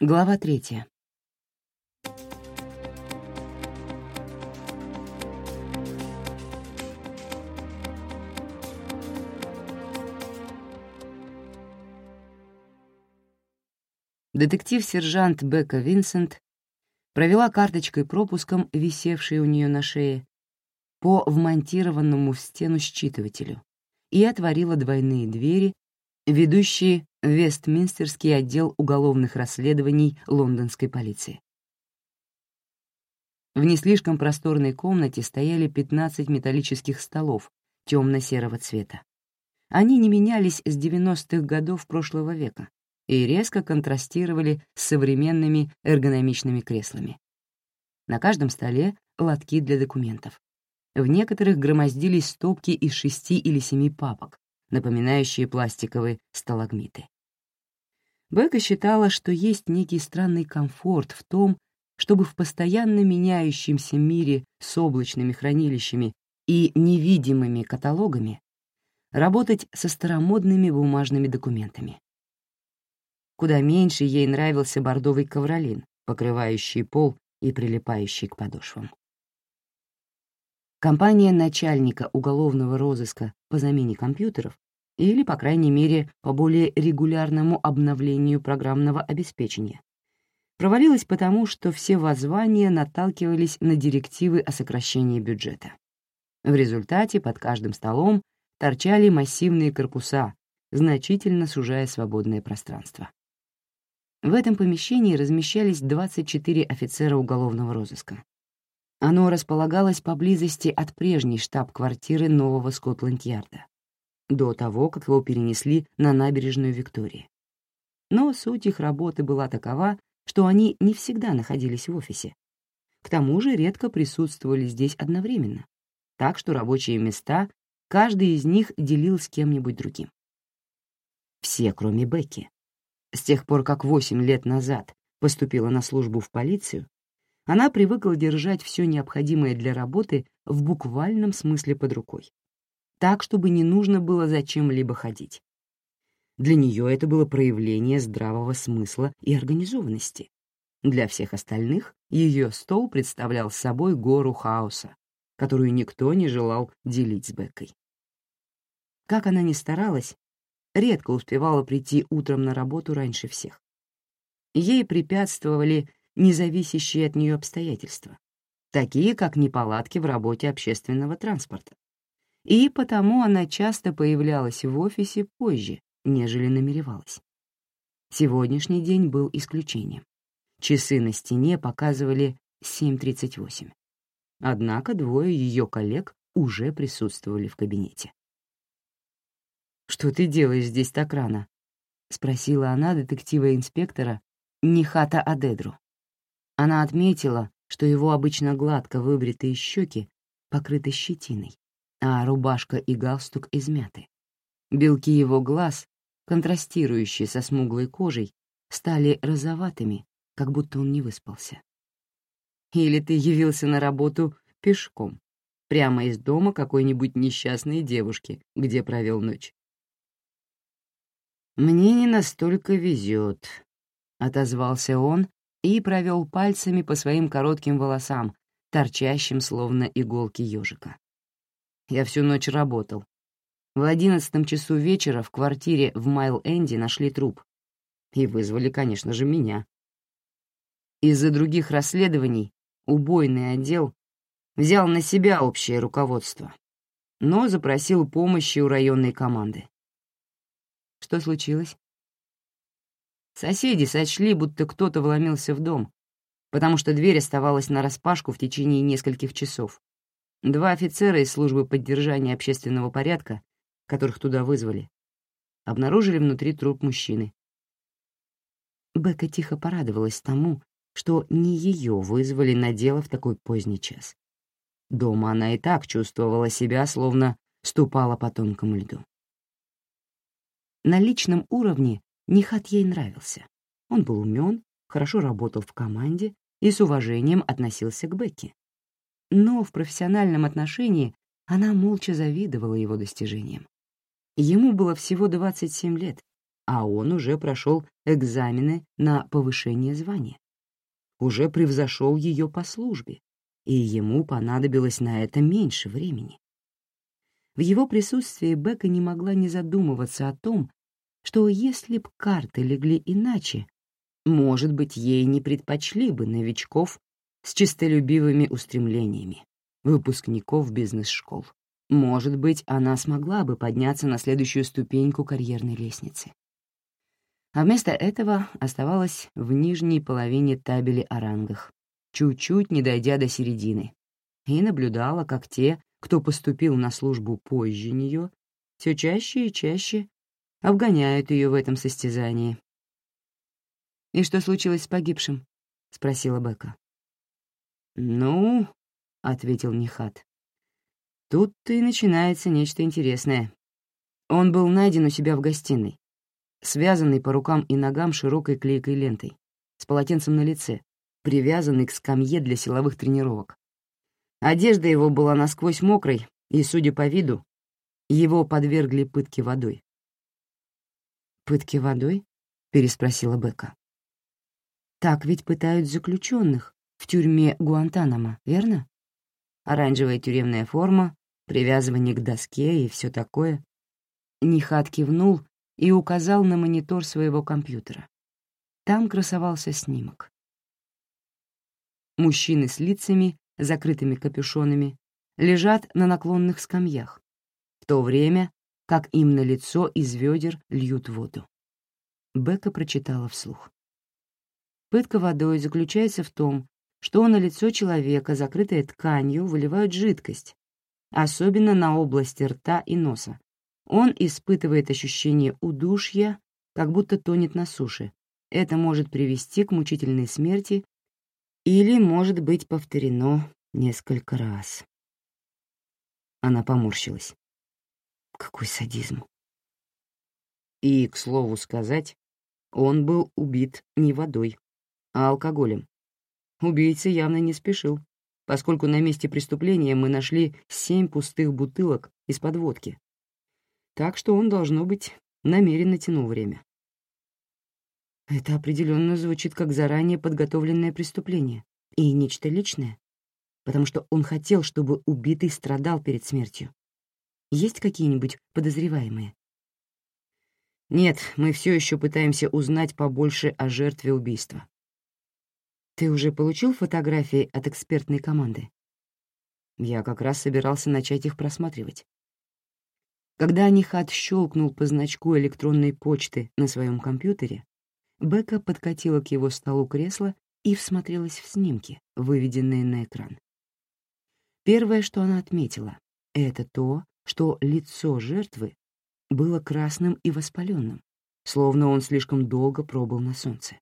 Глава третья. Детектив-сержант Бека Винсент провела карточкой-пропуском, висевшей у нее на шее, по вмонтированному в стену считывателю и отворила двойные двери, ведущие Вестминстерский отдел уголовных расследований лондонской полиции. В не слишком просторной комнате стояли 15 металлических столов темно-серого цвета. Они не менялись с 90-х годов прошлого века, и резко контрастировали с современными эргономичными креслами. На каждом столе — лотки для документов. В некоторых громоздились стопки из шести или семи папок, напоминающие пластиковые сталагмиты. Бека считала, что есть некий странный комфорт в том, чтобы в постоянно меняющемся мире с облачными хранилищами и невидимыми каталогами работать со старомодными бумажными документами. Куда меньше ей нравился бордовый ковролин, покрывающий пол и прилипающий к подошвам. Компания начальника уголовного розыска по замене компьютеров или, по крайней мере, по более регулярному обновлению программного обеспечения, провалилась потому, что все воззвания наталкивались на директивы о сокращении бюджета. В результате под каждым столом торчали массивные корпуса, значительно сужая свободное пространство. В этом помещении размещались 24 офицера уголовного розыска. Оно располагалось поблизости от прежней штаб-квартиры нового Скотланд-Ярда, до того, как его перенесли на набережную Виктории. Но суть их работы была такова, что они не всегда находились в офисе. К тому же редко присутствовали здесь одновременно, так что рабочие места каждый из них делил с кем-нибудь другим. Все, кроме Бекки, с тех пор, как восемь лет назад поступила на службу в полицию, она привыкла держать все необходимое для работы в буквальном смысле под рукой, так, чтобы не нужно было зачем-либо ходить. Для нее это было проявление здравого смысла и организованности. Для всех остальных ее стол представлял собой гору хаоса, которую никто не желал делить с Беккой. Как она ни старалась, редко успевала прийти утром на работу раньше всех. Ей препятствовали независящие от нее обстоятельства, такие как неполадки в работе общественного транспорта. И потому она часто появлялась в офисе позже, нежели намеревалась. Сегодняшний день был исключением. Часы на стене показывали 7.38. Однако двое ее коллег уже присутствовали в кабинете. «Что ты делаешь здесь так рано?» — спросила она детектива-инспектора Нихата Адедру. Она отметила, что его обычно гладко выбритые щеки покрыты щетиной, а рубашка и галстук измяты. Белки его глаз, контрастирующие со смуглой кожей, стали розоватыми, как будто он не выспался. «Или ты явился на работу пешком, прямо из дома какой-нибудь несчастной девушки, где провел ночь?» «Мне не настолько везет», — отозвался он и провел пальцами по своим коротким волосам, торчащим словно иголки ежика. Я всю ночь работал. В одиннадцатом часу вечера в квартире в Майл-Энди нашли труп. И вызвали, конечно же, меня. Из-за других расследований убойный отдел взял на себя общее руководство, но запросил помощи у районной команды. Что случилось? Соседи сочли, будто кто-то вломился в дом, потому что дверь оставалась нараспашку в течение нескольких часов. Два офицера из службы поддержания общественного порядка, которых туда вызвали, обнаружили внутри труп мужчины. Бека тихо порадовалась тому, что не ее вызвали на дело в такой поздний час. Дома она и так чувствовала себя, словно ступала по тонкому льду. На личном уровне Нихат ей нравился. Он был умен, хорошо работал в команде и с уважением относился к Бекке. Но в профессиональном отношении она молча завидовала его достижениям. Ему было всего 27 лет, а он уже прошел экзамены на повышение звания. Уже превзошел ее по службе, и ему понадобилось на это меньше времени. В его присутствии Бека не могла не задумываться о том, что если б карты легли иначе, может быть, ей не предпочли бы новичков с честолюбивыми устремлениями, выпускников бизнес-школ. Может быть, она смогла бы подняться на следующую ступеньку карьерной лестницы. А вместо этого оставалась в нижней половине табели о рангах, чуть-чуть не дойдя до середины, и наблюдала, как те, кто поступил на службу позже нее, все чаще и чаще обгоняют ее в этом состязании. «И что случилось с погибшим?» — спросила Бека. «Ну», — ответил Нихат, — «тут-то и начинается нечто интересное. Он был найден у себя в гостиной, связанный по рукам и ногам широкой клейкой лентой, с полотенцем на лице, привязанный к скамье для силовых тренировок. Одежда его была насквозь мокрой, и, судя по виду, его подвергли пытке водой. «Пытки водой?» — переспросила Бека. «Так ведь пытают заключенных в тюрьме Гуантанамо, верно? Оранжевая тюремная форма, привязывание к доске и все такое». Нихат кивнул и указал на монитор своего компьютера. Там красовался снимок. Мужчины с лицами, закрытыми капюшонами, лежат на наклонных скамьях, в то время как им на лицо из ведер льют воду. Бека прочитала вслух. Пытка водой заключается в том, что на лицо человека, закрытое тканью, выливают жидкость, особенно на области рта и носа. Он испытывает ощущение удушья, как будто тонет на суше. Это может привести к мучительной смерти или может быть повторено несколько раз. Она поморщилась. Какой садизм. И, к слову сказать, он был убит не водой, а алкоголем. Убийца явно не спешил, поскольку на месте преступления мы нашли семь пустых бутылок из-под водки. Так что он, должно быть, намеренно тянул время. Это определенно звучит как заранее подготовленное преступление и нечто личное, потому что он хотел, чтобы убитый страдал перед смертью. Есть какие-нибудь подозреваемые? Нет, мы все еще пытаемся узнать побольше о жертве убийства. Ты уже получил фотографии от экспертной команды? Я как раз собирался начать их просматривать. Когда Анихат щелкнул по значку электронной почты на своем компьютере, Бека подкатила к его столу кресло и всмотрелась в снимки, выведенные на экран. Первое, что она отметила, — это то, что лицо жертвы было красным и воспаленным, словно он слишком долго пробыл на солнце.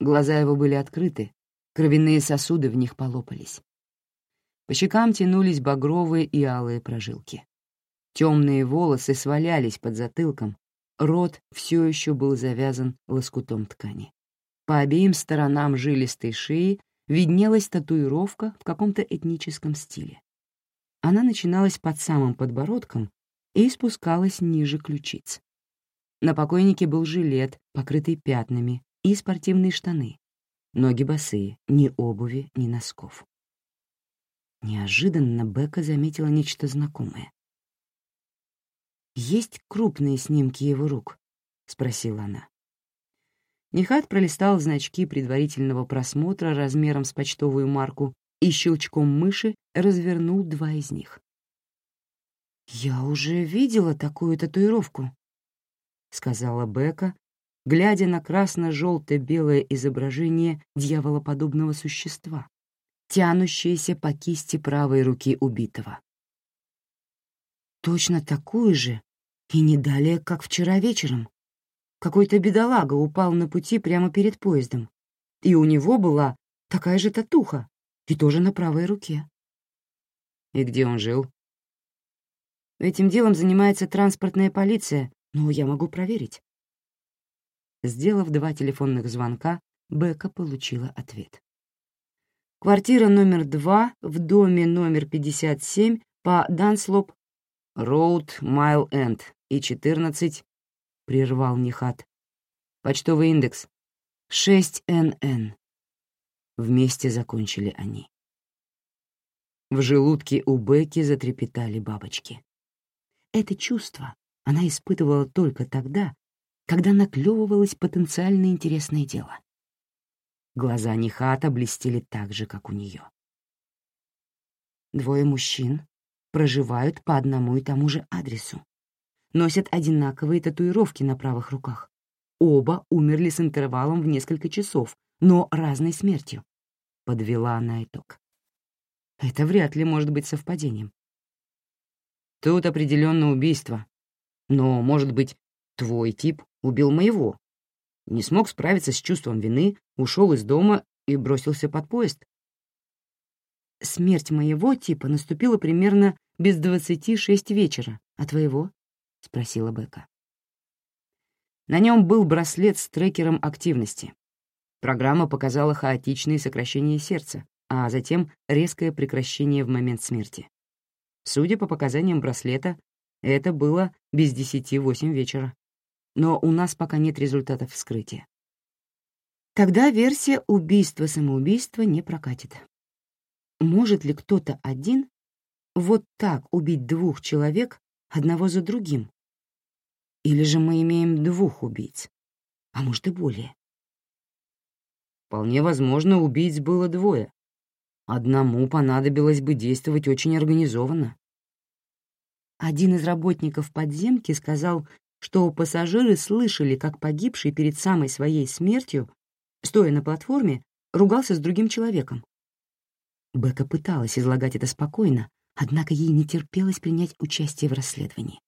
Глаза его были открыты, кровяные сосуды в них полопались. По щекам тянулись багровые и алые прожилки. Темные волосы свалялись под затылком, Рот все еще был завязан лоскутом ткани. По обеим сторонам жилистой шеи виднелась татуировка в каком-то этническом стиле. Она начиналась под самым подбородком и спускалась ниже ключиц. На покойнике был жилет, покрытый пятнами, и спортивные штаны. Ноги босые, ни обуви, ни носков. Неожиданно Бека заметила нечто знакомое. «Есть крупные снимки его рук?» — спросила она. Нихат пролистал значки предварительного просмотра размером с почтовую марку и щелчком мыши развернул два из них. «Я уже видела такую татуировку», — сказала Бека, глядя на красно-желто-белое изображение дьяволоподобного существа, тянущееся по кисти правой руки убитого. Точно такую же, и не далее, как вчера вечером. Какой-то бедолага упал на пути прямо перед поездом, и у него была такая же татуха, и тоже на правой руке. И где он жил? Этим делом занимается транспортная полиция, но я могу проверить. Сделав два телефонных звонка, Бека получила ответ. Квартира номер два в доме номер 57 по Данслоп Роуд Майл Энд и 14, прервал Нихат. Почтовый индекс 6НН. Вместе закончили они. В желудке у Бекки затрепетали бабочки. Это чувство она испытывала только тогда, когда наклевывалось потенциально интересное дело. Глаза Нихата блестели так же, как у нее. Двое мужчин проживают по одному и тому же адресу, носят одинаковые татуировки на правых руках. Оба умерли с интервалом в несколько часов, но разной смертью. Подвела она итог. Это вряд ли может быть совпадением. Тут определенно убийство. Но, может быть, твой тип убил моего. Не смог справиться с чувством вины, ушел из дома и бросился под поезд. Смерть моего типа наступила примерно без двадцати шесть вечера, а твоего? — спросила Бека. На нем был браслет с трекером активности. Программа показала хаотичные сокращения сердца, а затем резкое прекращение в момент смерти. Судя по показаниям браслета, это было без десяти восемь вечера. Но у нас пока нет результатов вскрытия. Тогда версия убийства-самоубийства не прокатит. Может ли кто-то один вот так убить двух человек одного за другим? Или же мы имеем двух убийц? А может и более? Вполне возможно, убийц было двое. Одному понадобилось бы действовать очень организованно. Один из работников подземки сказал, что пассажиры слышали, как погибший перед самой своей смертью, стоя на платформе, ругался с другим человеком. Бека пыталась излагать это спокойно, однако ей не терпелось принять участие в расследовании.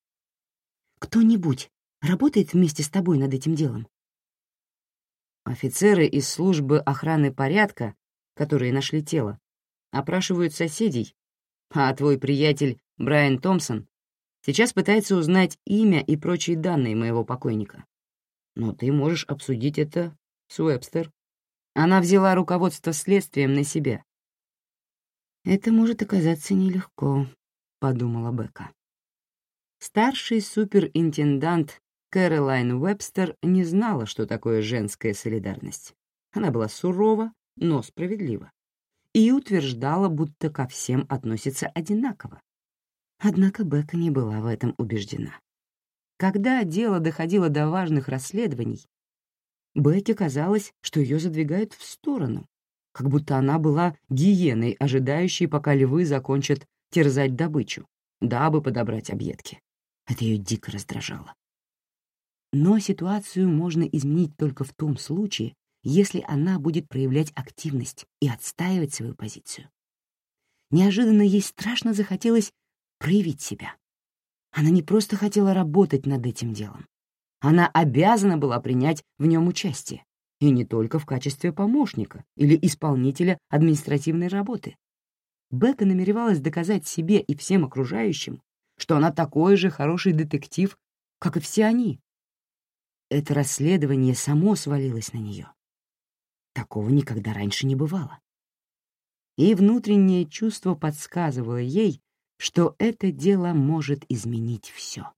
«Кто-нибудь работает вместе с тобой над этим делом?» Офицеры из службы охраны порядка, которые нашли тело, опрашивают соседей, а твой приятель Брайан Томпсон сейчас пытается узнать имя и прочие данные моего покойника. Но ты можешь обсудить это с Уэбстер. Она взяла руководство следствием на себя. «Это может оказаться нелегко», — подумала Бека. Старший суперинтендант Кэролайн Уэбстер не знала, что такое женская солидарность. Она была сурова, но справедлива и утверждала, будто ко всем относится одинаково. Однако Бека не была в этом убеждена. Когда дело доходило до важных расследований, Бекке казалось, что ее задвигают в сторону, как будто она была гиеной, ожидающей, пока львы закончат терзать добычу, дабы подобрать объедки. Это ее дико раздражало. Но ситуацию можно изменить только в том случае, если она будет проявлять активность и отстаивать свою позицию. Неожиданно ей страшно захотелось проявить себя. Она не просто хотела работать над этим делом. Она обязана была принять в нем участие, и не только в качестве помощника или исполнителя административной работы. Бека намеревалась доказать себе и всем окружающим, что она такой же хороший детектив, как и все они. Это расследование само свалилось на нее. Такого никогда раньше не бывало. И внутреннее чувство подсказывало ей, что это дело может изменить все.